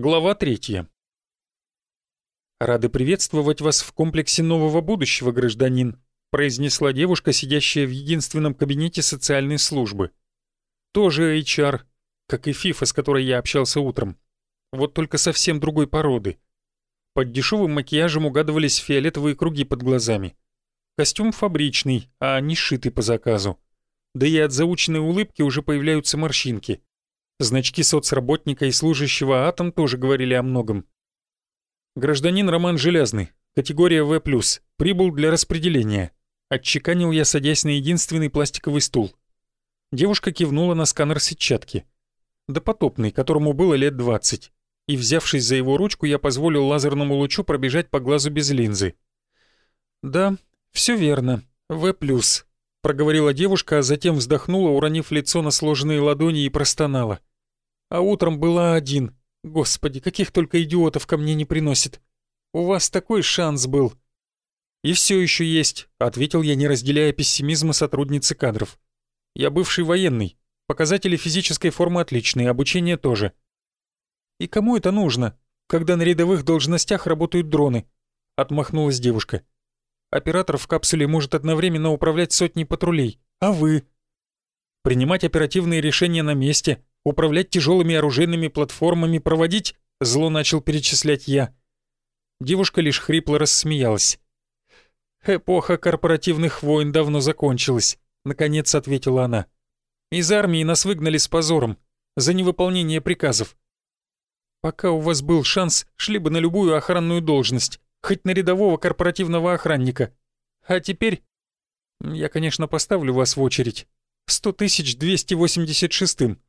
Глава третья. «Рады приветствовать вас в комплексе нового будущего, гражданин», произнесла девушка, сидящая в единственном кабинете социальной службы. Тоже HR, как и Фифа, с которой я общался утром. Вот только совсем другой породы. Под дешевым макияжем угадывались фиолетовые круги под глазами. Костюм фабричный, а не сшитый по заказу. Да и от заученной улыбки уже появляются морщинки. Значки соцработника и служащего Атом тоже говорили о многом. Гражданин Роман Железный, категория В+, прибыл для распределения. Отчеканил я, садясь на единственный пластиковый стул. Девушка кивнула на сканер сетчатки. Допотопный, которому было лет 20. И, взявшись за его ручку, я позволил лазерному лучу пробежать по глазу без линзы. «Да, все верно. В+,» — проговорила девушка, а затем вздохнула, уронив лицо на сложенные ладони и простонала. «А утром была один. Господи, каких только идиотов ко мне не приносит. У вас такой шанс был». «И все еще есть», — ответил я, не разделяя пессимизма сотрудницы кадров. «Я бывший военный. Показатели физической формы отличные, обучение тоже». «И кому это нужно, когда на рядовых должностях работают дроны?» — отмахнулась девушка. «Оператор в капсуле может одновременно управлять сотней патрулей. А вы?» «Принимать оперативные решения на месте, управлять тяжелыми оружейными платформами, проводить...» — зло начал перечислять я. Девушка лишь хрипло рассмеялась. «Эпоха корпоративных войн давно закончилась», — наконец ответила она. «Из армии нас выгнали с позором за невыполнение приказов. Пока у вас был шанс, шли бы на любую охранную должность, хоть на рядового корпоративного охранника. А теперь... Я, конечно, поставлю вас в очередь. 100 тысяч 286-м.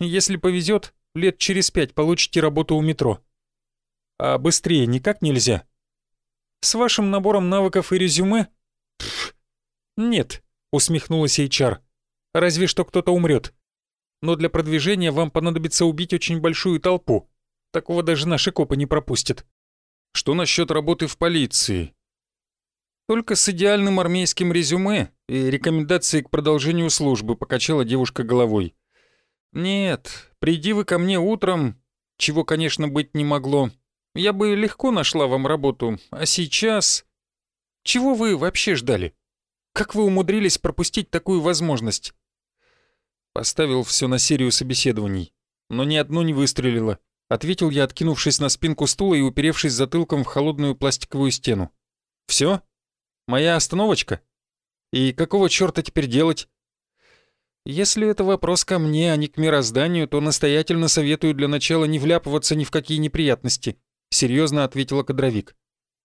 Если повезет, лет через пять получите работу у метро. А быстрее никак нельзя?» С вашим набором навыков и резюме? Пф, нет, усмехнулась HR. Разве что кто-то умрет. Но для продвижения вам понадобится убить очень большую толпу. Такого даже наши копы не пропустят. Что насчет работы в полиции? Только с идеальным армейским резюме и рекомендацией к продолжению службы покачала девушка головой. Нет, приди вы ко мне утром, чего, конечно, быть не могло, я бы легко нашла вам работу, а сейчас... Чего вы вообще ждали? Как вы умудрились пропустить такую возможность?» Поставил все на серию собеседований, но ни одно не выстрелило. Ответил я, откинувшись на спинку стула и уперевшись затылком в холодную пластиковую стену. Все? Моя остановочка? И какого чёрта теперь делать? Если это вопрос ко мне, а не к мирозданию, то настоятельно советую для начала не вляпываться ни в какие неприятности. — серьезно ответила кадровик.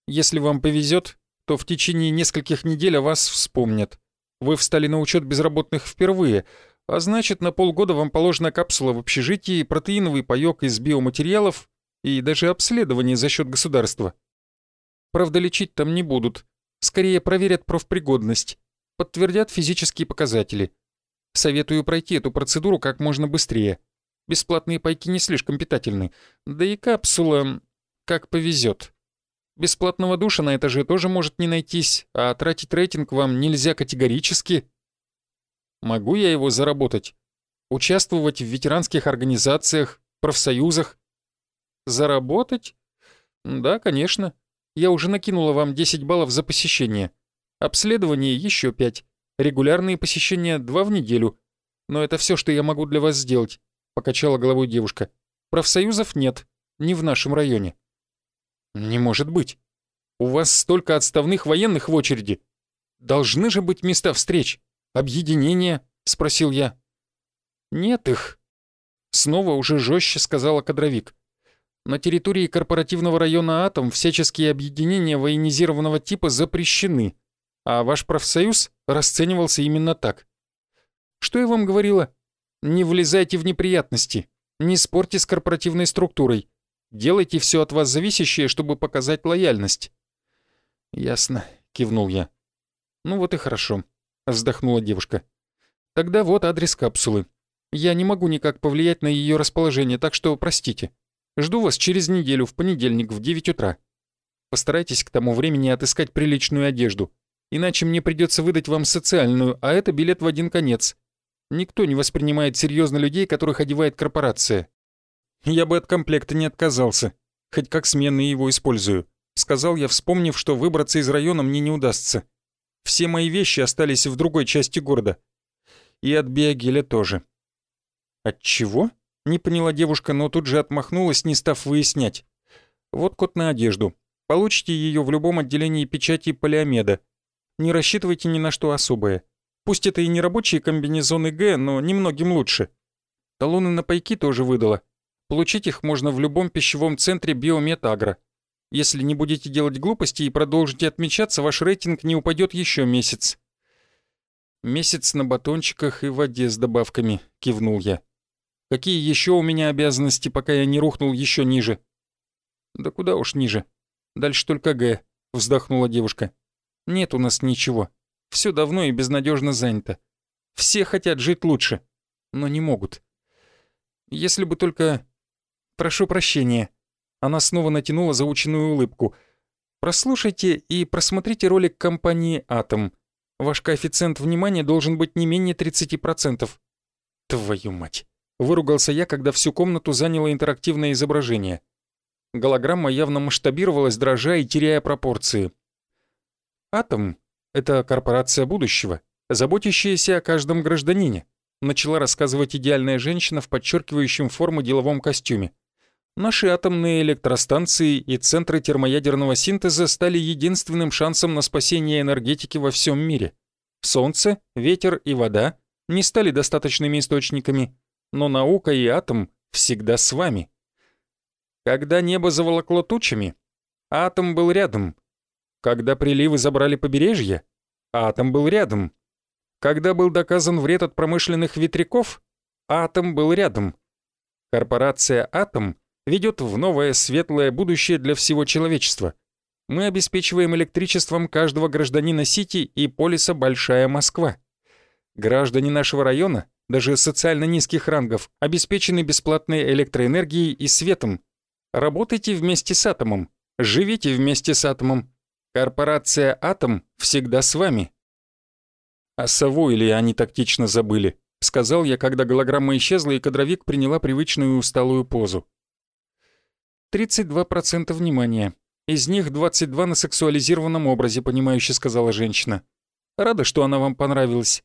«Если вам повезет, то в течение нескольких недель о вас вспомнят. Вы встали на учет безработных впервые, а значит, на полгода вам положена капсула в общежитии, протеиновый паёк из биоматериалов и даже обследование за счет государства. Правда, лечить там не будут. Скорее проверят профпригодность, подтвердят физические показатели. Советую пройти эту процедуру как можно быстрее. Бесплатные пайки не слишком питательны, да и капсула как повезет. Бесплатного душа на этаже тоже может не найтись, а тратить рейтинг вам нельзя категорически. Могу я его заработать? Участвовать в ветеранских организациях, профсоюзах? Заработать? Да, конечно. Я уже накинула вам 10 баллов за посещение. Обследование еще 5. Регулярные посещения 2 в неделю. Но это все, что я могу для вас сделать, покачала головой девушка. Профсоюзов нет, не в нашем районе. «Не может быть. У вас столько отставных военных в очереди. Должны же быть места встреч, объединения?» — спросил я. «Нет их», — снова уже жестче сказала кадровик. «На территории корпоративного района «Атом» всяческие объединения военизированного типа запрещены, а ваш профсоюз расценивался именно так. Что я вам говорила? Не влезайте в неприятности, не спорьте с корпоративной структурой. Делайте все от вас зависящее, чтобы показать лояльность». «Ясно», — кивнул я. «Ну вот и хорошо», — вздохнула девушка. «Тогда вот адрес капсулы. Я не могу никак повлиять на ее расположение, так что простите. Жду вас через неделю, в понедельник, в 9 утра. Постарайтесь к тому времени отыскать приличную одежду, иначе мне придется выдать вам социальную, а это билет в один конец. Никто не воспринимает серьезно людей, которых одевает корпорация. Я бы от комплекта не отказался. Хоть как сменный его использую. Сказал я, вспомнив, что выбраться из района мне не удастся. Все мои вещи остались в другой части города. И от биогеля тоже. От чего? Не поняла девушка, но тут же отмахнулась, не став выяснять. Вот код на одежду. Получите ее в любом отделении печати полиомеда. Не рассчитывайте ни на что особое. Пусть это и не рабочие комбинезоны Г, но немногим лучше. Талоны на пайки тоже выдала. Получить их можно в любом пищевом центре Биомед Если не будете делать глупости и продолжите отмечаться, ваш рейтинг не упадет еще месяц. «Месяц на батончиках и воде с добавками», — кивнул я. «Какие еще у меня обязанности, пока я не рухнул еще ниже?» «Да куда уж ниже. Дальше только Г», — вздохнула девушка. «Нет у нас ничего. Все давно и безнадежно занято. Все хотят жить лучше, но не могут. Если бы только... Прошу прощения». Она снова натянула заученную улыбку. «Прослушайте и просмотрите ролик компании «Атом». Ваш коэффициент внимания должен быть не менее 30%. Твою мать. Выругался я, когда всю комнату заняло интерактивное изображение. Голограмма явно масштабировалась, дрожа и теряя пропорции. «Атом — это корпорация будущего, заботящаяся о каждом гражданине», начала рассказывать идеальная женщина в подчеркивающем форму деловом костюме. Наши атомные электростанции и центры термоядерного синтеза стали единственным шансом на спасение энергетики во всем мире. Солнце, ветер и вода не стали достаточными источниками, но наука и атом всегда с вами. Когда небо заволокло тучами, атом был рядом. Когда приливы забрали побережье, атом был рядом. Когда был доказан вред от промышленных ветряков, атом был рядом. Корпорация «Атом» ведет в новое светлое будущее для всего человечества. Мы обеспечиваем электричеством каждого гражданина Сити и полиса Большая Москва. Граждане нашего района, даже социально низких рангов, обеспечены бесплатной электроэнергией и светом, Работайте вместе с атомом. Живите вместе с атомом. Корпорация «Атом» всегда с вами. А сову или они тактично забыли, сказал я, когда голограмма исчезла и кадровик приняла привычную усталую позу. 32% внимания. Из них 22 на сексуализированном образе, понимающе сказала женщина. Рада, что она вам понравилась.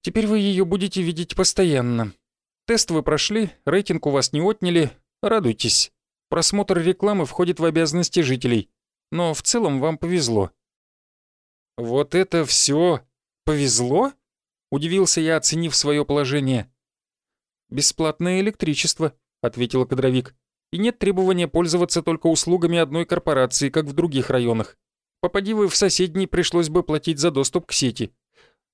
Теперь вы ее будете видеть постоянно. Тест вы прошли, рейтинг у вас не отняли, радуйтесь. Просмотр рекламы входит в обязанности жителей, но в целом вам повезло». «Вот это все повезло?» — удивился я, оценив свое положение. «Бесплатное электричество», — ответила кадровик. «И нет требования пользоваться только услугами одной корпорации, как в других районах. Попади вы в соседний, пришлось бы платить за доступ к сети.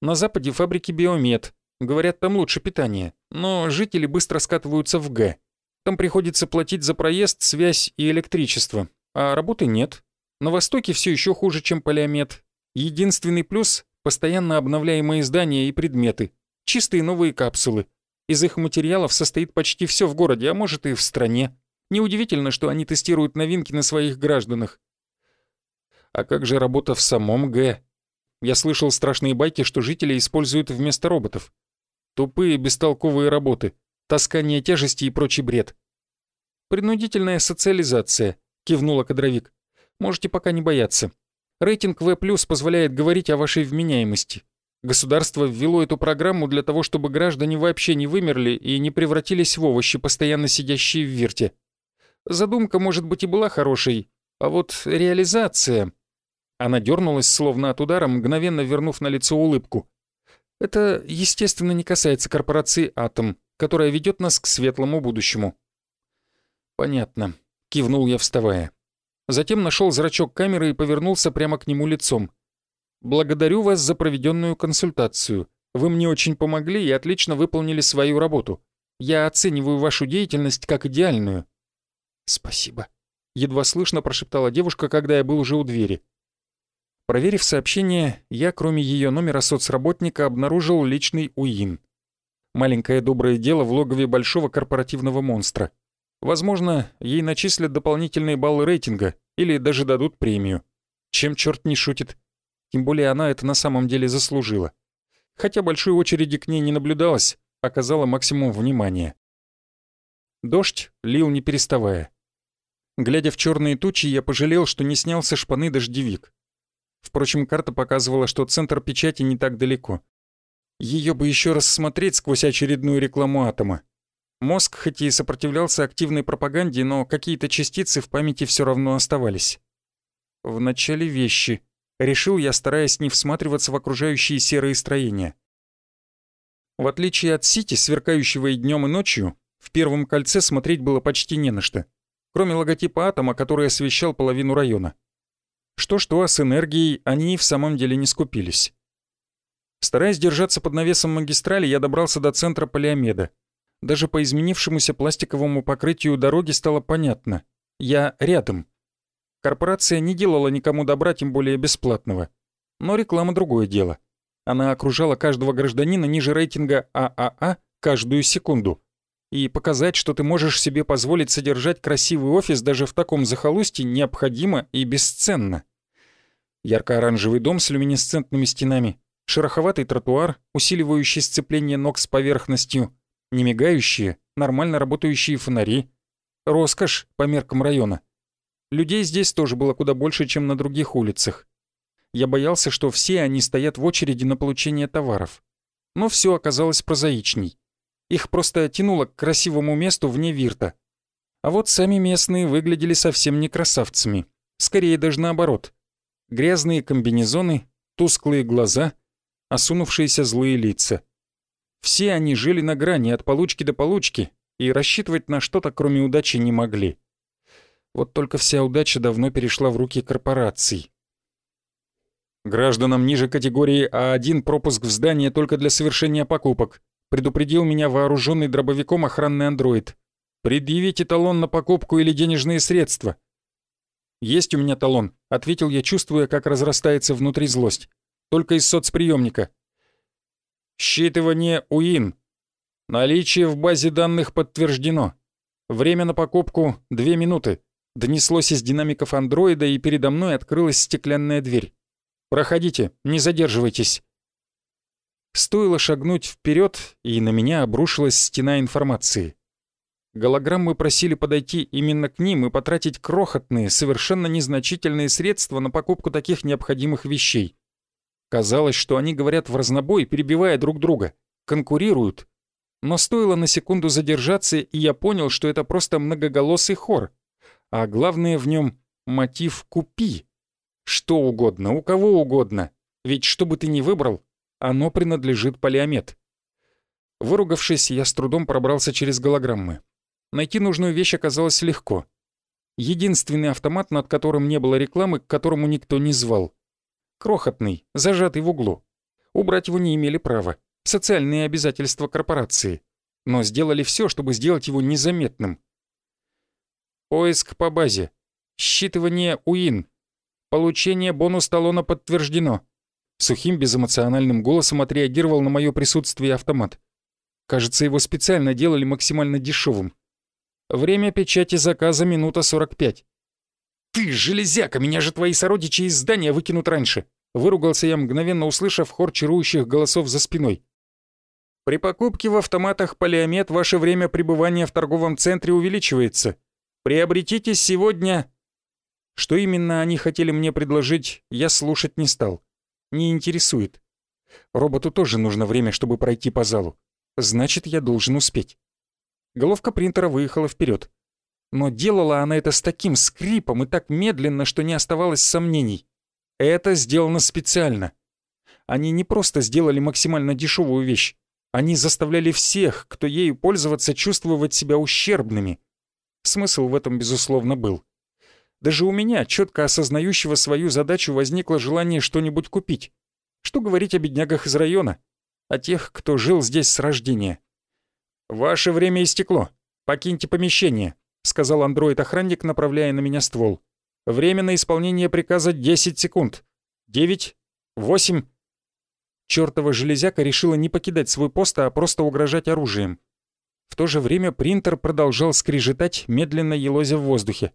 На западе фабрики «Биомед». Говорят, там лучше питание, но жители быстро скатываются в «Г». Там приходится платить за проезд, связь и электричество. А работы нет. На Востоке все еще хуже, чем Полиомет. Единственный плюс — постоянно обновляемые здания и предметы. Чистые новые капсулы. Из их материалов состоит почти все в городе, а может и в стране. Неудивительно, что они тестируют новинки на своих гражданах. А как же работа в самом Г? Я слышал страшные байки, что жители используют вместо роботов. Тупые, бестолковые работы — таскание тяжести и прочий бред. «Принудительная социализация», — кивнула кадровик. «Можете пока не бояться. Рейтинг В+, позволяет говорить о вашей вменяемости. Государство ввело эту программу для того, чтобы граждане вообще не вымерли и не превратились в овощи, постоянно сидящие в вирте. Задумка, может быть, и была хорошей, а вот реализация...» Она дернулась, словно от удара, мгновенно вернув на лицо улыбку. «Это, естественно, не касается корпорации «Атом», которая ведет нас к светлому будущему». «Понятно», — кивнул я, вставая. Затем нашел зрачок камеры и повернулся прямо к нему лицом. «Благодарю вас за проведенную консультацию. Вы мне очень помогли и отлично выполнили свою работу. Я оцениваю вашу деятельность как идеальную». «Спасибо», — едва слышно прошептала девушка, когда я был уже у двери. Проверив сообщение, я, кроме ее номера соцработника, обнаружил личный УИН. Маленькое доброе дело в логове большого корпоративного монстра. Возможно, ей начислят дополнительные баллы рейтинга или даже дадут премию. Чем черт не шутит. Тем более она это на самом деле заслужила. Хотя большой очереди к ней не наблюдалось, оказала максимум внимания. Дождь лил не переставая. Глядя в черные тучи, я пожалел, что не снял со шпаны дождевик. Впрочем, карта показывала, что центр печати не так далеко. Ее бы еще раз смотреть сквозь очередную рекламу атома. Мозг хоть и сопротивлялся активной пропаганде, но какие-то частицы в памяти все равно оставались. В начале вещи. Решил я, стараясь не всматриваться в окружающие серые строения. В отличие от Сити, сверкающего и днем, и ночью, в первом кольце смотреть было почти не на что, кроме логотипа атома, который освещал половину района. Что-что, а с энергией они и в самом деле не скупились. Стараясь держаться под навесом магистрали, я добрался до центра Полиомеда. Даже по изменившемуся пластиковому покрытию дороги стало понятно. Я рядом. Корпорация не делала никому добра, тем более бесплатного. Но реклама другое дело. Она окружала каждого гражданина ниже рейтинга ААА каждую секунду. И показать, что ты можешь себе позволить содержать красивый офис даже в таком захолустье, необходимо и бесценно. Ярко-оранжевый дом с люминесцентными стенами, шероховатый тротуар, усиливающий сцепление ног с поверхностью, немигающие, нормально работающие фонари. Роскошь по меркам района. Людей здесь тоже было куда больше, чем на других улицах. Я боялся, что все они стоят в очереди на получение товаров. Но все оказалось прозаичней. Их просто тянуло к красивому месту вне Вирта. А вот сами местные выглядели совсем не красавцами. Скорее даже наоборот. Грязные комбинезоны, тусклые глаза, осунувшиеся злые лица. Все они жили на грани от получки до получки и рассчитывать на что-то кроме удачи не могли. Вот только вся удача давно перешла в руки корпораций. Гражданам ниже категории А1 пропуск в здание только для совершения покупок. Предупредил меня вооруженный дробовиком охранный андроид. Предъявите талон на покупку или денежные средства. «Есть у меня талон», — ответил я, чувствуя, как разрастается внутри злость. «Только из соцприемника». «Считывание УИН. Наличие в базе данных подтверждено. Время на покупку — две минуты. Донеслось из динамиков андроида, и передо мной открылась стеклянная дверь. «Проходите, не задерживайтесь». Стоило шагнуть вперед, и на меня обрушилась стена информации. Голограммы просили подойти именно к ним и потратить крохотные, совершенно незначительные средства на покупку таких необходимых вещей. Казалось, что они говорят в разнобой, перебивая друг друга, конкурируют. Но стоило на секунду задержаться, и я понял, что это просто многоголосый хор, а главное в нем мотив «купи». Что угодно, у кого угодно. Ведь что бы ты ни выбрал, оно принадлежит полиомет. Выругавшись, я с трудом пробрался через голограммы. Найти нужную вещь оказалось легко. Единственный автомат, над которым не было рекламы, к которому никто не звал. Крохотный, зажатый в углу. Убрать его не имели права. Социальные обязательства корпорации. Но сделали все, чтобы сделать его незаметным. Поиск по базе. Считывание УИН. Получение бонус-талона подтверждено. Сухим безэмоциональным голосом отреагировал на мое присутствие автомат. Кажется, его специально делали максимально дешевым. Время печати заказа минута 45. «Ты, железяка, меня же твои сородичи из здания выкинут раньше!» Выругался я, мгновенно услышав хор чарующих голосов за спиной. «При покупке в автоматах полиомет ваше время пребывания в торговом центре увеличивается. Приобретите сегодня...» Что именно они хотели мне предложить, я слушать не стал. Не интересует. Роботу тоже нужно время, чтобы пройти по залу. Значит, я должен успеть. Головка принтера выехала вперед. Но делала она это с таким скрипом и так медленно, что не оставалось сомнений. Это сделано специально. Они не просто сделали максимально дешевую вещь. Они заставляли всех, кто ею пользоваться, чувствовать себя ущербными. Смысл в этом, безусловно, был. Даже у меня, четко осознающего свою задачу, возникло желание что-нибудь купить. Что говорить о беднягах из района? О тех, кто жил здесь с рождения. «Ваше время истекло. Покиньте помещение», — сказал андроид-охранник, направляя на меня ствол. «Время на исполнение приказа 10 секунд. 9, 8...» Чёртова железяка решила не покидать свой пост, а просто угрожать оружием. В то же время принтер продолжал скрежетать, медленно елозя в воздухе.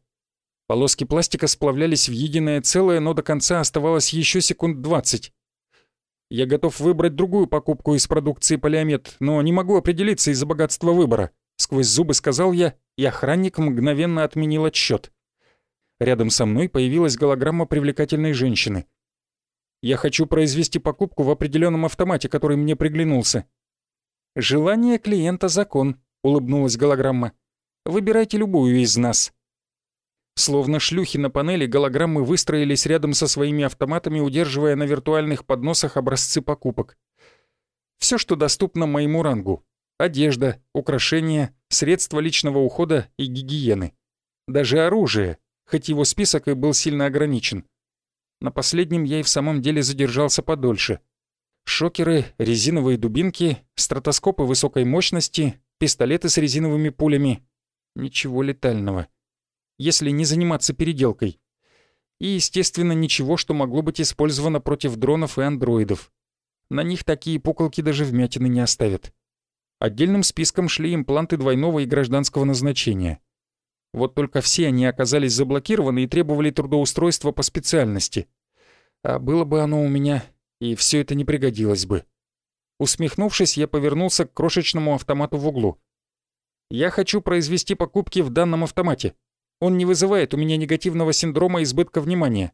Полоски пластика сплавлялись в единое целое, но до конца оставалось еще секунд двадцать. Я готов выбрать другую покупку из продукции Полиомет, но не могу определиться из-за богатства выбора. — сквозь зубы сказал я, и охранник мгновенно отменил отсчет. Рядом со мной появилась голограмма привлекательной женщины. «Я хочу произвести покупку в определенном автомате, который мне приглянулся». «Желание клиента — закон», — улыбнулась голограмма. «Выбирайте любую из нас». Словно шлюхи на панели, голограммы выстроились рядом со своими автоматами, удерживая на виртуальных подносах образцы покупок. Все, что доступно моему рангу. Одежда, украшения, средства личного ухода и гигиены. Даже оружие, хоть его список и был сильно ограничен. На последнем я и в самом деле задержался подольше. Шокеры, резиновые дубинки, стратоскопы высокой мощности, пистолеты с резиновыми пулями. Ничего летального если не заниматься переделкой. И, естественно, ничего, что могло быть использовано против дронов и андроидов. На них такие пуколки даже вмятины не оставят. Отдельным списком шли импланты двойного и гражданского назначения. Вот только все они оказались заблокированы и требовали трудоустройства по специальности. А было бы оно у меня, и все это не пригодилось бы. Усмехнувшись, я повернулся к крошечному автомату в углу. «Я хочу произвести покупки в данном автомате. Он не вызывает у меня негативного синдрома избытка внимания.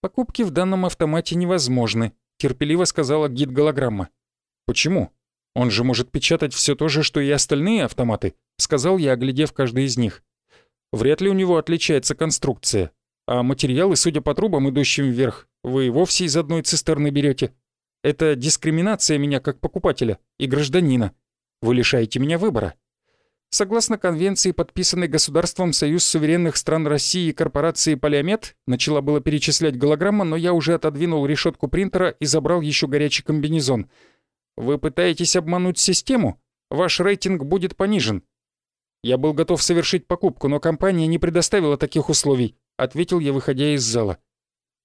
«Покупки в данном автомате невозможны», — терпеливо сказала гид-голограмма. «Почему? Он же может печатать все то же, что и остальные автоматы», — сказал я, оглядев каждый из них. «Вряд ли у него отличается конструкция. А материалы, судя по трубам, идущим вверх, вы и вовсе из одной цистерны берете. Это дискриминация меня как покупателя и гражданина. Вы лишаете меня выбора». Согласно конвенции, подписанной государством Союз суверенных стран России и корпорации «Полиомет», начала было перечислять голограмма, но я уже отодвинул решетку принтера и забрал еще горячий комбинезон. «Вы пытаетесь обмануть систему? Ваш рейтинг будет понижен». «Я был готов совершить покупку, но компания не предоставила таких условий», — ответил я, выходя из зала.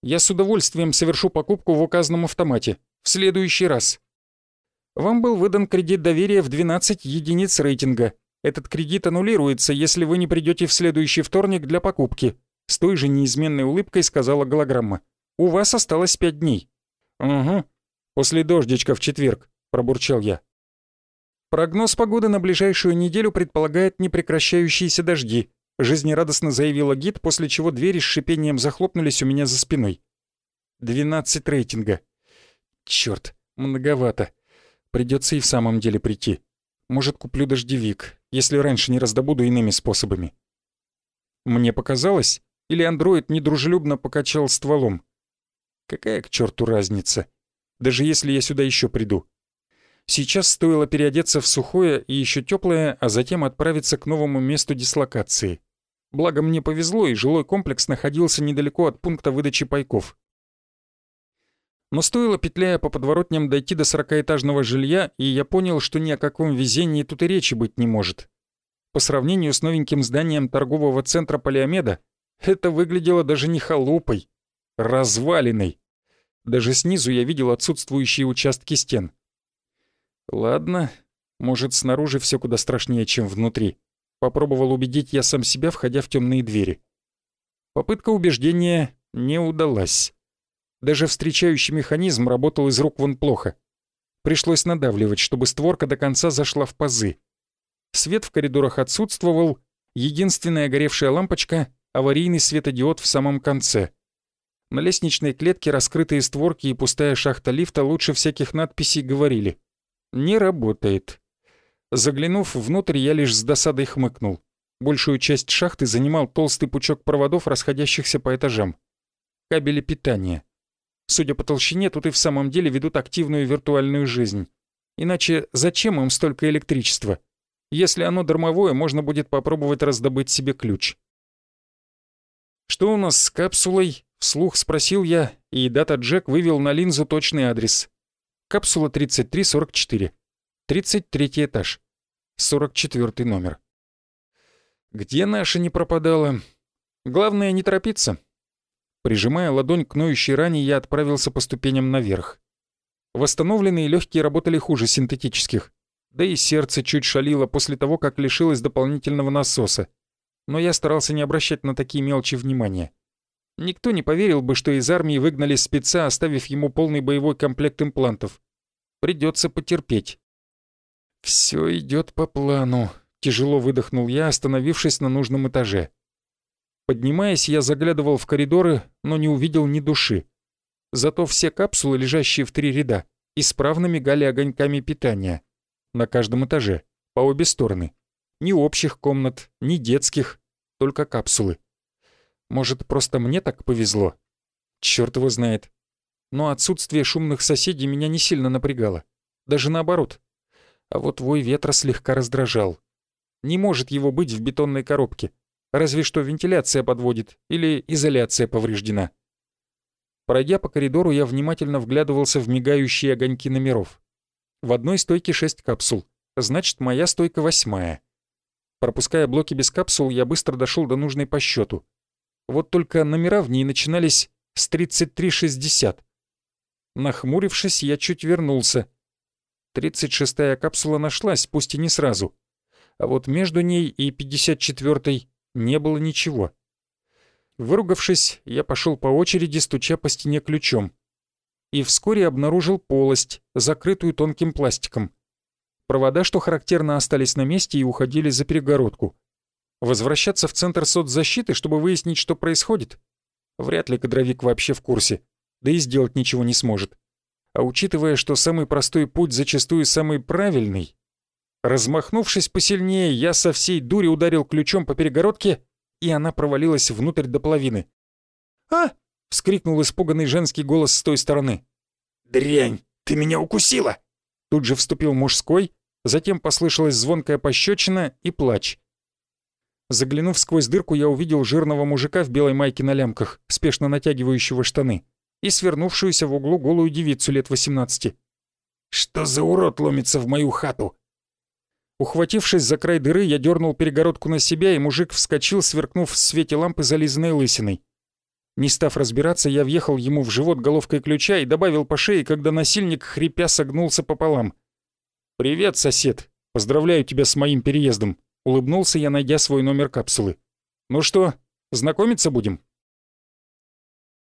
«Я с удовольствием совершу покупку в указанном автомате. В следующий раз». «Вам был выдан кредит доверия в 12 единиц рейтинга», этот кредит аннулируется, если вы не придете в следующий вторник для покупки», с той же неизменной улыбкой сказала голограмма. «У вас осталось пять дней». «Угу. После дождичка в четверг», — пробурчал я. «Прогноз погоды на ближайшую неделю предполагает непрекращающиеся дожди», — жизнерадостно заявила гид, после чего двери с шипением захлопнулись у меня за спиной. «Двенадцать рейтинга. Чёрт, многовато. Придется и в самом деле прийти. Может, куплю дождевик, если раньше не раздобуду иными способами. Мне показалось, или андроид недружелюбно покачал стволом. Какая к черту разница? Даже если я сюда еще приду. Сейчас стоило переодеться в сухое и еще теплое, а затем отправиться к новому месту дислокации. Благо мне повезло, и жилой комплекс находился недалеко от пункта выдачи пайков. Но стоило, петляя по подворотням, дойти до сорокаэтажного жилья, и я понял, что ни о каком везении тут и речи быть не может. По сравнению с новеньким зданием торгового центра Полиомеда, это выглядело даже не халупой, развалиной. Даже снизу я видел отсутствующие участки стен. Ладно, может, снаружи все куда страшнее, чем внутри. Попробовал убедить я сам себя, входя в темные двери. Попытка убеждения не удалась. Даже встречающий механизм работал из рук вон плохо. Пришлось надавливать, чтобы створка до конца зашла в пазы. Свет в коридорах отсутствовал, единственная горевшая лампочка — аварийный светодиод в самом конце. На лестничной клетке раскрытые створки и пустая шахта лифта лучше всяких надписей говорили. «Не работает». Заглянув внутрь, я лишь с досадой хмыкнул. Большую часть шахты занимал толстый пучок проводов, расходящихся по этажам. Кабели питания. Судя по толщине, тут и в самом деле ведут активную виртуальную жизнь. Иначе зачем им столько электричества? Если оно дармовое, можно будет попробовать раздобыть себе ключ. «Что у нас с капсулой?» — вслух спросил я, и дата Джек вывел на линзу точный адрес. Капсула 3344. 33 этаж. 44 номер. Где наша не пропадала? Главное не торопиться. Прижимая ладонь к ноющей ране, я отправился по ступеням наверх. Восстановленные легкие работали хуже синтетических. Да и сердце чуть шалило после того, как лишилось дополнительного насоса. Но я старался не обращать на такие мелочи внимания. Никто не поверил бы, что из армии выгнали спеца, оставив ему полный боевой комплект имплантов. Придется потерпеть. Все идет по плану», — тяжело выдохнул я, остановившись на нужном этаже. Поднимаясь, я заглядывал в коридоры, но не увидел ни души. Зато все капсулы, лежащие в три ряда, исправно мигали огоньками питания. На каждом этаже, по обе стороны. Ни общих комнат, ни детских, только капсулы. Может, просто мне так повезло? Чёрт его знает. Но отсутствие шумных соседей меня не сильно напрягало. Даже наоборот. А вот вой ветра слегка раздражал. Не может его быть в бетонной коробке. Разве что вентиляция подводит или изоляция повреждена. Пройдя по коридору, я внимательно вглядывался в мигающие огоньки номеров. В одной стойке шесть капсул, значит, моя стойка восьмая. Пропуская блоки без капсул, я быстро дошел до нужной по счету. Вот только номера в ней начинались с 3360. Нахмурившись, я чуть вернулся. 36-я капсула нашлась, пусть и не сразу. А вот между ней и 54-й не было ничего. Выругавшись, я пошел по очереди, стуча по стене ключом. И вскоре обнаружил полость, закрытую тонким пластиком. Провода, что характерно, остались на месте и уходили за перегородку. Возвращаться в центр соцзащиты, чтобы выяснить, что происходит? Вряд ли кадровик вообще в курсе, да и сделать ничего не сможет. А учитывая, что самый простой путь зачастую самый правильный, размахнувшись посильнее, я со всей дури ударил ключом по перегородке и она провалилась внутрь до половины. «А!» — вскрикнул испуганный женский голос с той стороны. «Дрянь, ты меня укусила!» Тут же вступил мужской, затем послышалась звонкая пощечина и плач. Заглянув сквозь дырку, я увидел жирного мужика в белой майке на лямках, спешно натягивающего штаны, и свернувшуюся в углу голую девицу лет 18. «Что за урод ломится в мою хату?» Ухватившись за край дыры, я дернул перегородку на себя, и мужик вскочил, сверкнув в свете лампы зализанной лысиной. Не став разбираться, я въехал ему в живот головкой ключа и добавил по шее, когда насильник, хрипя, согнулся пополам. «Привет, сосед! Поздравляю тебя с моим переездом!» Улыбнулся я, найдя свой номер капсулы. «Ну что, знакомиться будем?»